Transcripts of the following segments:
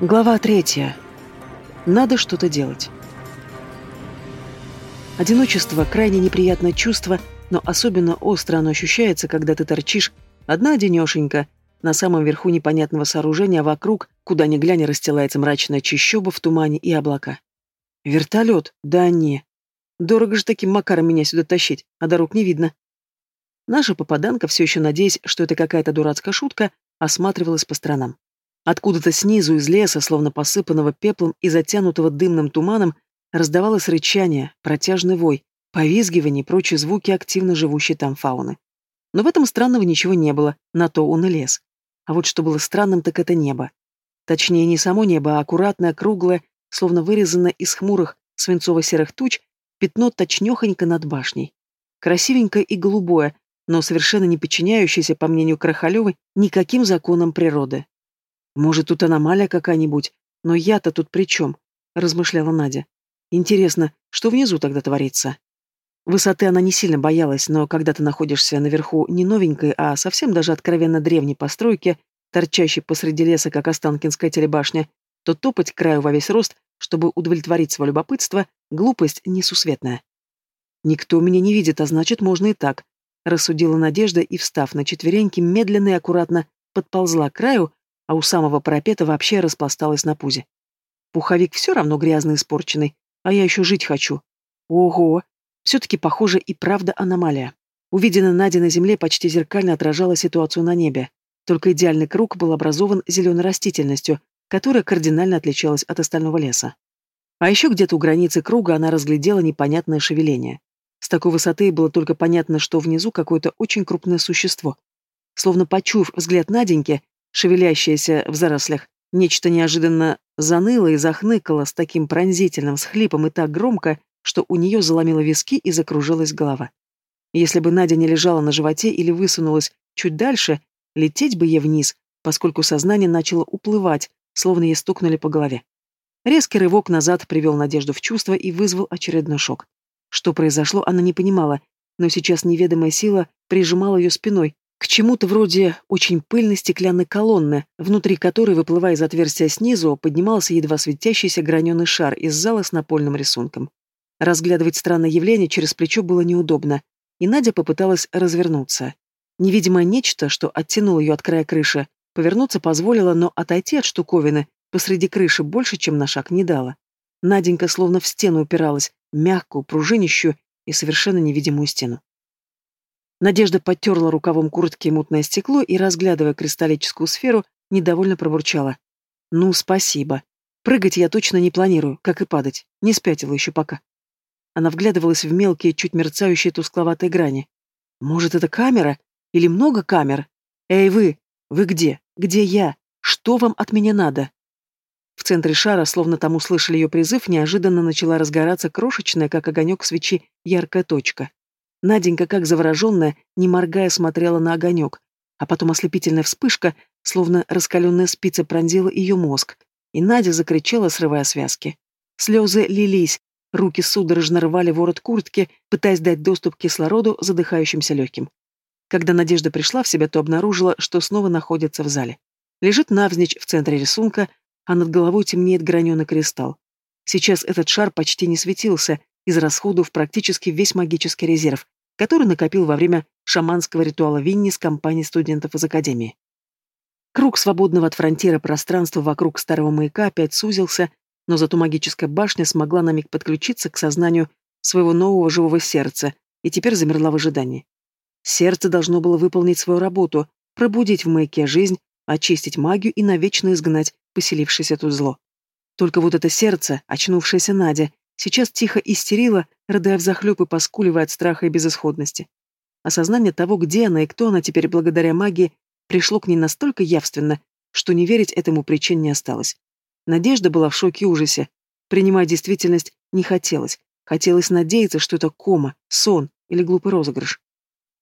Глава третья. Надо что-то делать. Одиночество – крайне неприятное чувство, но особенно остро оно ощущается, когда ты торчишь одна одинешенька на самом верху непонятного сооружения, вокруг, куда ни глянь, расстилается мрачная чащоба в тумане и облака. Вертолет? Да не. Дорого же таким макаром меня сюда тащить, а дорог не видно. Наша попаданка, все еще надеясь, что это какая-то дурацкая шутка, осматривалась по сторонам. Откуда-то снизу из леса, словно посыпанного пеплом и затянутого дымным туманом, раздавалось рычание, протяжный вой, повизгивание и прочие звуки активно живущей там фауны. Но в этом странного ничего не было, на то он и лес. А вот что было странным, так это небо. Точнее, не само небо, а аккуратное, круглое, словно вырезанное из хмурых свинцово-серых туч, пятно точнёхонько над башней. Красивенькое и голубое, но совершенно не подчиняющееся, по мнению Крахалёвой, никаким законам природы. Может, тут аномалия какая-нибудь, но я-то тут при чем? размышляла Надя. Интересно, что внизу тогда творится? Высоты она не сильно боялась, но когда ты находишься наверху не новенькой, а совсем даже откровенно древней постройки, торчащей посреди леса, как Останкинская телебашня, то топать к краю во весь рост, чтобы удовлетворить свое любопытство, глупость несусветная. «Никто меня не видит, а значит, можно и так», — рассудила Надежда и, встав на четвереньки, медленно и аккуратно подползла к краю, а у самого парапета вообще распласталась на пузе. Пуховик все равно грязный и испорченный, а я еще жить хочу. Ого! Все-таки, похоже, и правда аномалия. Увиденная Надя на земле почти зеркально отражала ситуацию на небе. Только идеальный круг был образован зеленой растительностью, которая кардинально отличалась от остального леса. А еще где-то у границы круга она разглядела непонятное шевеление. С такой высоты было только понятно, что внизу какое-то очень крупное существо. Словно почув взгляд Наденьки, шевелящееся в зарослях, нечто неожиданно заныло и захныкало с таким пронзительным схлипом и так громко, что у нее заломило виски и закружилась голова. Если бы Надя не лежала на животе или высунулась чуть дальше, лететь бы ей вниз, поскольку сознание начало уплывать, словно ей стукнули по голове. Резкий рывок назад привел Надежду в чувство и вызвал очередной шок. Что произошло, она не понимала, но сейчас неведомая сила прижимала ее спиной, к чему-то вроде очень пыльной стеклянной колонны, внутри которой, выплывая из отверстия снизу, поднимался едва светящийся граненый шар из зала с напольным рисунком. Разглядывать странное явление через плечо было неудобно, и Надя попыталась развернуться. Невидимое нечто, что оттянуло ее от края крыши, повернуться позволило, но отойти от штуковины посреди крыши больше, чем на шаг, не дало. Наденька словно в стену упиралась, мягкую, пружинищую и совершенно невидимую стену. Надежда подтерла рукавом куртки мутное стекло и, разглядывая кристаллическую сферу, недовольно пробурчала. «Ну, спасибо. Прыгать я точно не планирую, как и падать. Не спятила еще пока». Она вглядывалась в мелкие, чуть мерцающие тускловатые грани. «Может, это камера? Или много камер? Эй, вы! Вы где? Где я? Что вам от меня надо?» В центре шара, словно там услышали ее призыв, неожиданно начала разгораться крошечная, как огонек свечи, яркая точка. Наденька, как завороженная, не моргая, смотрела на огонек, а потом ослепительная вспышка, словно раскаленная спица, пронзила ее мозг, и Надя закричала, срывая связки. Слезы лились, руки судорожно рвали ворот куртки, пытаясь дать доступ к кислороду задыхающимся легким. Когда Надежда пришла в себя, то обнаружила, что снова находится в зале. Лежит навзничь в центре рисунка, а над головой темнеет граненый кристалл. Сейчас этот шар почти не светился, израсходовав практически весь магический резерв, который накопил во время шаманского ритуала Винни с компанией студентов из Академии. Круг свободного от фронтира пространства вокруг старого маяка опять сузился, но зато магическая башня смогла на миг подключиться к сознанию своего нового живого сердца и теперь замерла в ожидании. Сердце должно было выполнить свою работу, пробудить в маяке жизнь, очистить магию и навечно изгнать поселившееся тут зло. Только вот это сердце, очнувшаяся Надя, Сейчас тихо истерила, рыдая взахлеб и поскуливая от страха и безысходности. Осознание того, где она и кто она теперь благодаря магии, пришло к ней настолько явственно, что не верить этому причин не осталось. Надежда была в шоке и ужасе. Принимать действительность не хотелось. Хотелось надеяться, что это кома, сон или глупый розыгрыш.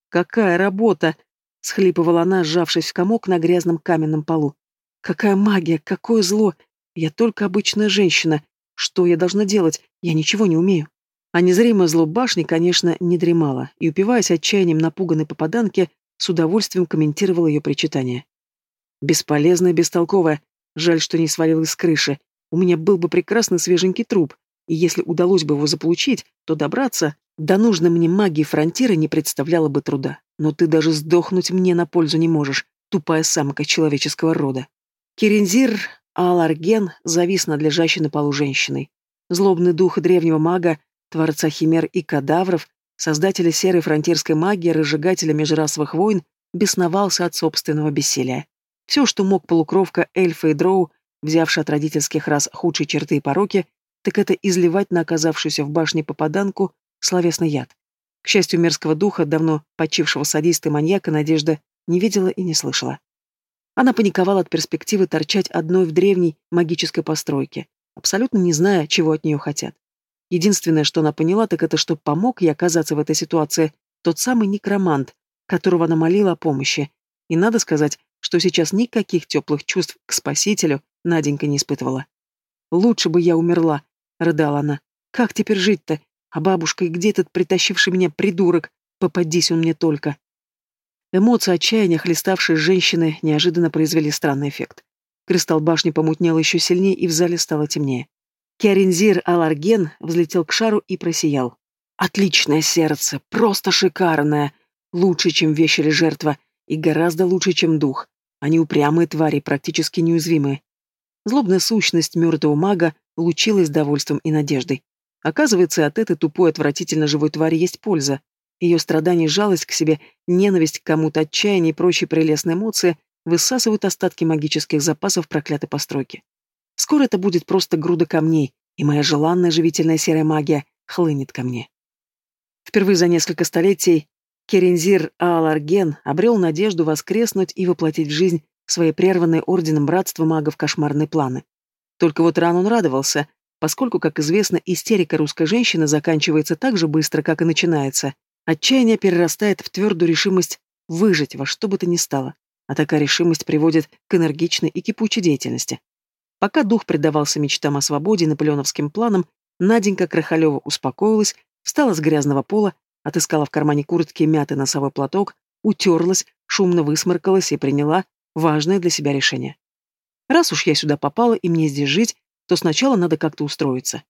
«Какая работа!» — схлипывала она, сжавшись в комок на грязном каменном полу. «Какая магия! Какое зло! Я только обычная женщина, что я должна делать? Я ничего не умею. А незримая зло башни, конечно, не дремала, и, упиваясь отчаянием напуганной попаданки, с удовольствием комментировала ее причитание. Бесполезная, бестолковая. Жаль, что не свалилась с крыши. У меня был бы прекрасный свеженький труп, и если удалось бы его заполучить, то добраться до нужной мне магии фронтира не представляло бы труда. Но ты даже сдохнуть мне на пользу не можешь, тупая самка человеческого рода. Керензир Аларген завис над лежащей на полу женщиной. Злобный дух древнего мага, творца химер и кадавров, создателя серой фронтирской магии, разжигателя межрасовых войн, бесновался от собственного бессилия. Все, что мог полукровка эльфа и дроу, взявший от родительских рас худшие черты и пороки, так это изливать на оказавшуюся в башне попаданку словесный яд. К счастью, мерзкого духа, давно почившего садиста и маньяка, Надежда не видела и не слышала. Она паниковала от перспективы торчать одной в древней магической постройке, абсолютно не зная, чего от нее хотят. Единственное, что она поняла, так это, что помог ей оказаться в этой ситуации тот самый некромант, которого она молила о помощи. И надо сказать, что сейчас никаких теплых чувств к спасителю Наденька не испытывала. «Лучше бы я умерла», — рыдала она. «Как теперь жить-то? А бабушка, и где этот притащивший меня придурок? Попадись он мне только». Эмоции отчаяния, хлеставшие женщины, неожиданно произвели странный эффект. Кристалл башни помутнел еще сильнее, и в зале стало темнее. Киаринзир Аларген взлетел к шару и просиял. «Отличное сердце, просто шикарное! Лучше, чем вещь или жертва, и гораздо лучше, чем дух. Они упрямые твари, практически неуязвимые. Злобная сущность мертвого мага лучилась довольством и надеждой. Оказывается, от этой тупой, отвратительно живой твари есть польза. Ее страдания, жалость к себе, ненависть к кому-то, отчаяние и прочие прелестные эмоции высасывают остатки магических запасов проклятой постройки. Скоро это будет просто груда камней, и моя желанная живительная серая магия хлынет ко мне. Впервые за несколько столетий Керензир Ааларген обрел надежду воскреснуть и воплотить в жизнь свои прерванные орденом братства магов кошмарные планы. Только вот рано он радовался, поскольку, как известно, истерика русской женщины заканчивается так же быстро, как и начинается. Отчаяние перерастает в твердую решимость выжить во что бы то ни стало, а такая решимость приводит к энергичной и кипучей деятельности. Пока дух предавался мечтам о свободе и наполеоновским планам, Наденька Крахалева успокоилась, встала с грязного пола отыскала в кармане куртки мятый носовой платок, утерлась, шумно высморкалась и приняла важное для себя решение. Раз уж я сюда попала и мне здесь жить, то сначала надо как-то устроиться.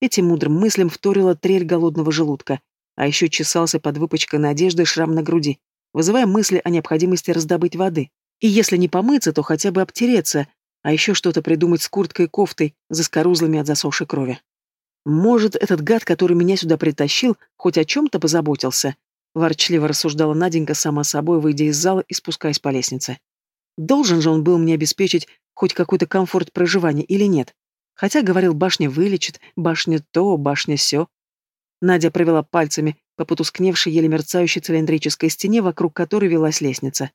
Этим мудрым мыслям вторила трель голодного желудка, а еще чесался под выпачкой надежды шрам на груди, вызывая мысли о необходимости раздобыть воды. И если не помыться, то хотя бы обтереться, а еще что-то придумать с курткой и кофтой, заскорузлыми от засохшей крови. Может, этот гад, который меня сюда притащил, хоть о чем-то позаботился? Ворчливо рассуждала Наденька сама собой, выйдя из зала и спускаясь по лестнице. Должен же он был мне обеспечить хоть какой-то комфорт проживания или нет? Хотя, говорил, башня вылечит, башня то, башня сё. Надя провела пальцами по потускневшей, еле мерцающей цилиндрической стене, вокруг которой велась лестница.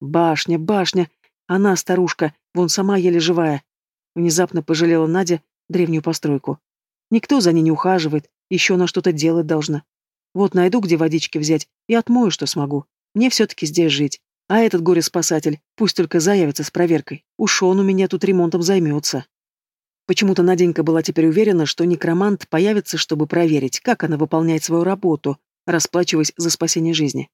«Башня, башня! Она, старушка, вон сама еле живая!» Внезапно пожалела Надя древнюю постройку. Никто за ней не ухаживает, еще она что-то делать должна. Вот найду, где водички взять, и отмою, что смогу. Мне все-таки здесь жить. А этот горе-спасатель пусть только заявится с проверкой. Уж он у меня тут ремонтом займется. Почему-то Наденька была теперь уверена, что некромант появится, чтобы проверить, как она выполняет свою работу, расплачиваясь за спасение жизни.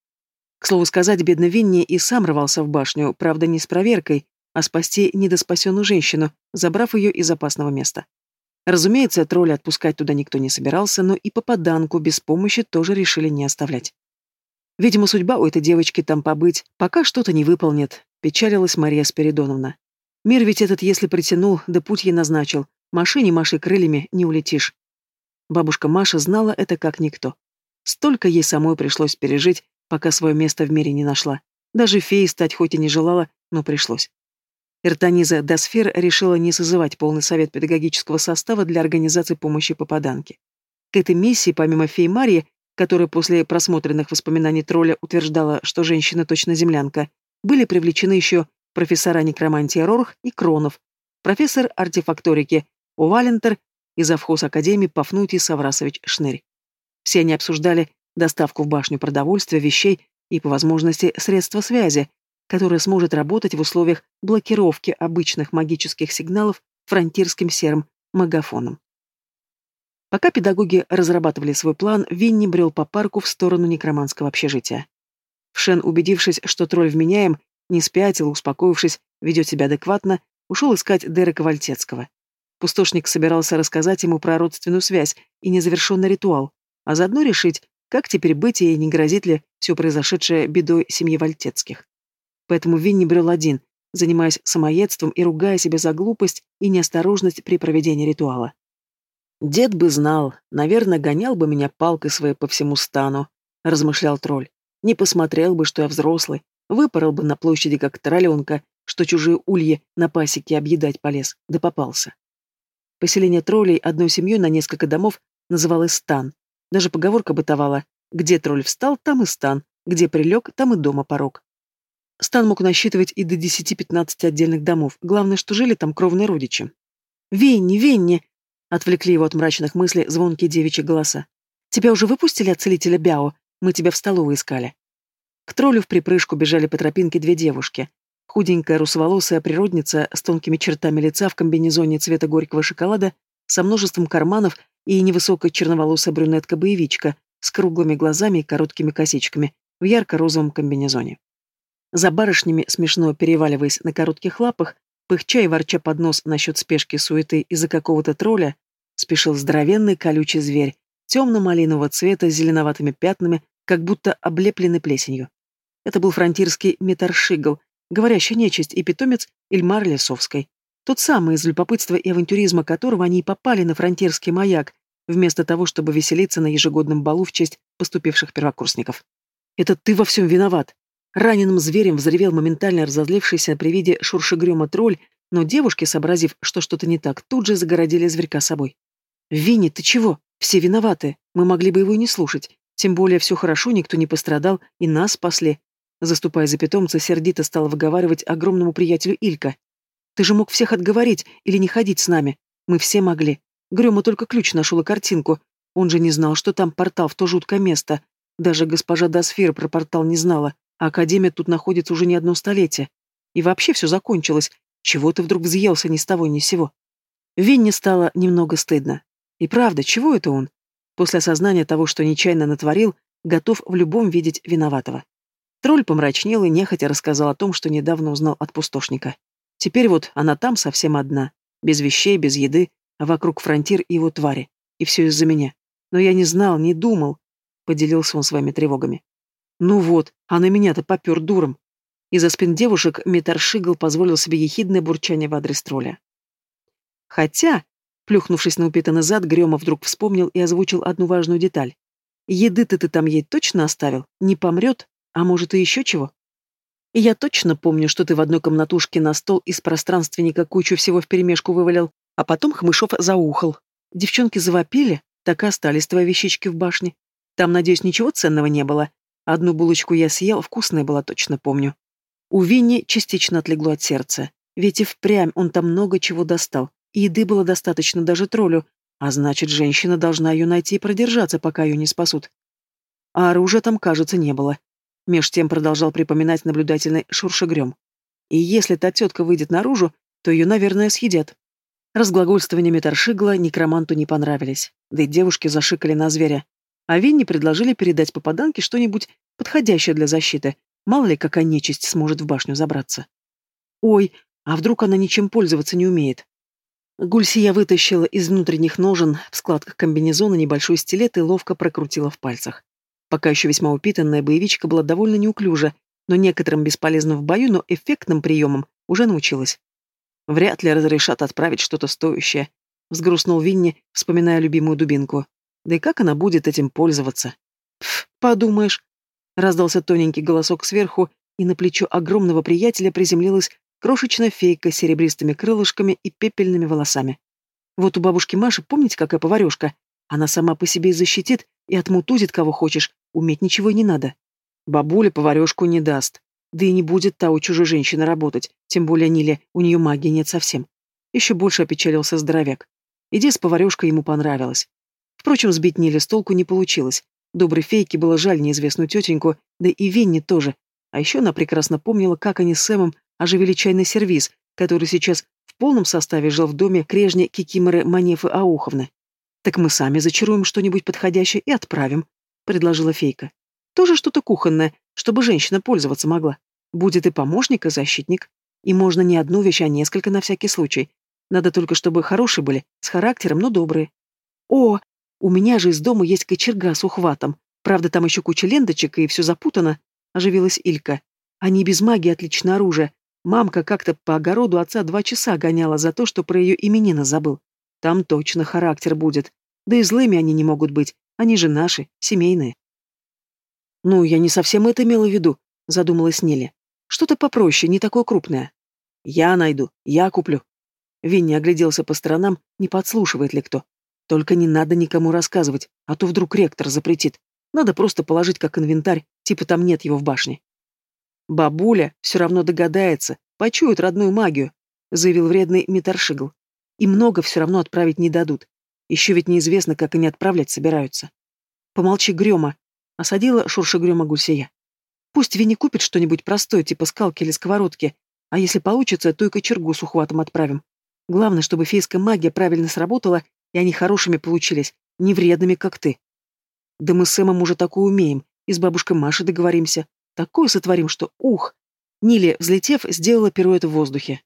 К слову сказать, бедный Винни и сам рвался в башню, правда, не с проверкой, а спасти недоспасенную женщину, забрав ее из опасного места. Разумеется, тролля отпускать туда никто не собирался, но и попаданку без помощи тоже решили не оставлять. Видимо, судьба у этой девочки там побыть, пока что-то не выполнит, печалилась Мария Спиридоновна. Мир ведь этот, если притянул, да путь ей назначил, машине машей крыльями не улетишь. Бабушка Маша знала это как никто. Столько ей самой пришлось пережить, пока свое место в мире не нашла. Даже феей стать хоть и не желала, но пришлось. Эртаниза Дасфер решила не созывать полный совет педагогического состава для организации помощи попаданке. К этой миссии, помимо феи Марии, которая после просмотренных воспоминаний тролля утверждала, что женщина точно землянка, были привлечены еще профессора некромантии Рорх и Кронов, профессор артефакторики Увалентер и завхоз Академии Пафнутий Саврасович Шнырь. Все они обсуждали доставку в башню продовольствия, вещей и, по возможности, средства связи, которая сможет работать в условиях блокировки обычных магических сигналов фронтирским серым магафоном. Пока педагоги разрабатывали свой план, Винни брел по парку в сторону некроманского общежития. Вшен, убедившись, что тролль вменяем, не спятил, успокоившись, ведет себя адекватно, ушел искать Дерека Вальтецкого. Пустошник собирался рассказать ему про родственную связь и незавершенный ритуал, а заодно решить, как теперь быть и не грозит ли все произошедшее бедой семьи Вальтецких. Поэтому Винни брел один, занимаясь самоедством и ругая себя за глупость и неосторожность при проведении ритуала. «Дед бы знал, наверное, гонял бы меня палкой своей по всему стану», — размышлял тролль. «Не посмотрел бы, что я взрослый, выпорол бы на площади, как тролленка, что чужие ульи на пасеке объедать полез, да попался». Поселение троллей одной семьей на несколько домов называлось стан. Даже поговорка бытовала «где тролль встал, там и стан, где прилег, там и дома порог». Стан мог насчитывать и до 10-15 отдельных домов, главное, что жили там кровные родичи. «Венни, Венни!» — отвлекли его от мрачных мыслей звонкие девичьи голоса. «Тебя уже выпустили от целителя Бяо? Мы тебя в столовой искали». К троллю в припрыжку бежали по тропинке две девушки. Худенькая русоволосая природница с тонкими чертами лица в комбинезоне цвета горького шоколада, со множеством карманов и невысокая черноволосая брюнетка-боевичка с круглыми глазами и короткими косичками в ярко-розовом комбинезоне. За барышнями, смешно переваливаясь на коротких лапах, пыхча и ворча под нос насчет спешки суеты из-за какого-то тролля, спешил здоровенный колючий зверь, темно-малинового цвета с зеленоватыми пятнами, как будто облепленный плесенью. Это был фронтирский метаршигл, говорящая нечисть и питомец Ильмар Лесовской. Тот самый, из любопытства и авантюризма которого они и попали на фронтирский маяк, вместо того, чтобы веселиться на ежегодном балу в честь поступивших первокурсников. «Это ты во всем виноват!» Раненым зверем взревел моментально разозлившийся при виде шуршегрема тролль, но девушки, сообразив, что что-то не так, тут же загородили зверька собой. «Винни, ты чего? Все виноваты. Мы могли бы его и не слушать. Тем более все хорошо, никто не пострадал, и нас спасли». Заступая за питомца, сердито стала выговаривать огромному приятелю Илька. «Ты же мог всех отговорить или не ходить с нами. Мы все могли. Грёма только ключ нашел и картинку. Он же не знал, что там портал в то жуткое место. Даже госпожа Досфир про портал не знала. А Академия тут находится уже не одно столетие. И вообще все закончилось. Чего ты вдруг взъелся ни с того ни с сего? Винни стало немного стыдно. И правда, чего это он? После осознания того, что нечаянно натворил, готов в любом видеть виноватого. Тролль помрачнел и нехотя рассказал о том, что недавно узнал от пустошника. Теперь вот она там совсем одна, без вещей, без еды, а вокруг фронтир и его твари. И все из-за меня. Но я не знал, не думал, — поделился он своими тревогами. Ну вот, а на меня-то попер дуром. Из-за спин девушек Метаршигл позволил себе ехидное бурчание в адрес тролля. Хотя, плюхнувшись на упитанный зад, Грема вдруг вспомнил и озвучил одну важную деталь. «Еды-то ты там ей точно оставил? Не помрет? А может, и еще чего?» И я точно помню, что ты в одной комнатушке на стол из пространственника кучу всего вперемешку вывалил, а потом Хмышов заухал. Девчонки завопили, так и остались твои вещички в башне. Там, надеюсь, ничего ценного не было, Одну булочку я съел, вкусная была, точно помню. У Винни частично отлегло от сердца, ведь и впрямь он там много чего достал, и еды было достаточно даже троллю, а значит, женщина должна ее найти и продержаться, пока ее не спасут. А оружия там, кажется, не было. Меж тем продолжал припоминать наблюдательный шуршегрем. И если та тетка выйдет наружу, то ее, наверное, съедят. Разглагольствования Метаршигла некроманту не понравились, да и девушки зашикали на зверя. А Винни предложили передать попаданке что-нибудь подходящее для защиты. Мало ли, какая нечисть сможет в башню забраться. Ой, а вдруг она ничем пользоваться не умеет? Гульсия вытащила из внутренних ножен в складках комбинезона небольшой стилет и ловко прокрутила в пальцах. Пока еще весьма упитанная боевичка была довольно неуклюжа, но некоторым бесполезным в бою, но эффектным приемом уже научилась. Вряд ли разрешат отправить что-то стоящее. Взгрустнул Винни, вспоминая любимую дубинку. Да и как она будет этим пользоваться? Пф, подумаешь. Раздался тоненький голосок сверху, и на плечо огромного приятеля приземлилась крошечная фейка с серебристыми крылышками и пепельными волосами. Вот у бабушки Маши, помните, какая поварешка? Она сама по себе и защитит, и отмутузит кого хочешь, уметь ничего не надо. Бабуля поварешку не даст. Да и не будет та у чужой женщины работать, тем более Ниле, у нее магии нет совсем. Еще больше опечалился здоровяк. Идея с поварешкой ему понравилась. Впрочем, сбить Ниле с толку не получилось. Доброй фейке было жаль неизвестную тетеньку, да и Венни тоже. А еще она прекрасно помнила, как они с Сэмом оживили чайный сервиз, который сейчас в полном составе жил в доме прежней Кикиморы Манефы Ауховны. «Так мы сами зачаруем что-нибудь подходящее и отправим», — предложила фейка. «Тоже что-то кухонное, чтобы женщина пользоваться могла. Будет и помощник, и защитник. И можно не одну вещь, а несколько на всякий случай. Надо только, чтобы хорошие были, с характером, но добрые. О, у меня же из дома есть кочерга с ухватом. Правда, там еще куча ленточек, и все запутано, — оживилась Илька. Они без магии отлично оружие. Мамка как-то по огороду отца два часа гоняла за то, что про ее именина забыл. Там точно характер будет. Да и злыми они не могут быть. Они же наши, семейные. Ну, я не совсем это имела в виду, задумалась Нелли. Что-то попроще, не такое крупное. Я найду, я куплю. Винни огляделся по сторонам, не подслушивает ли кто. Только не надо никому рассказывать, а то вдруг ректор запретит. Надо просто положить как инвентарь, типа там нет его в башне. Бабуля все равно догадается, почует родную магию, заявил вредный Митаршигл. И много все равно отправить не дадут. Еще ведь неизвестно, как они отправлять собираются. Помолчи, Грема, осадила Шурша Грема Гульсия. Пусть Винни купит что-нибудь простое, типа скалки или сковородки, а если получится, то и кочергу с ухватом отправим. Главное, чтобы фейская магия правильно сработала, и они хорошими получились, не вредными, как ты. Да мы с Эмом уже такое умеем, и с бабушкой Машей договоримся. Такое сотворим, что ух! Нили, взлетев, сделала пируэт в воздухе.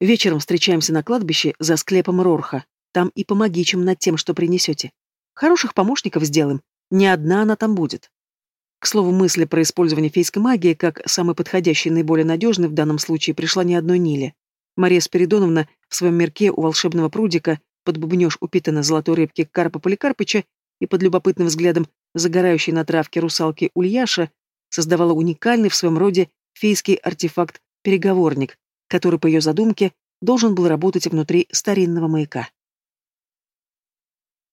Вечером встречаемся на кладбище за склепом Рорха. Там и помоги чем над тем, что принесете. Хороших помощников сделаем. Не одна она там будет. К слову, мысль про использование фейской магии как самый подходящий и наиболее надежный в данном случае пришла не одной Ниле. Мария Спиридоновна в своем мирке у волшебного прудика под бубнёж упитанной золотой рыбки Карпа Поликарпыча и под любопытным взглядом загорающей на травке русалки Ульяша создавала уникальный в своем роде фейский артефакт-переговорник, который, по ее задумке, должен был работать внутри старинного маяка.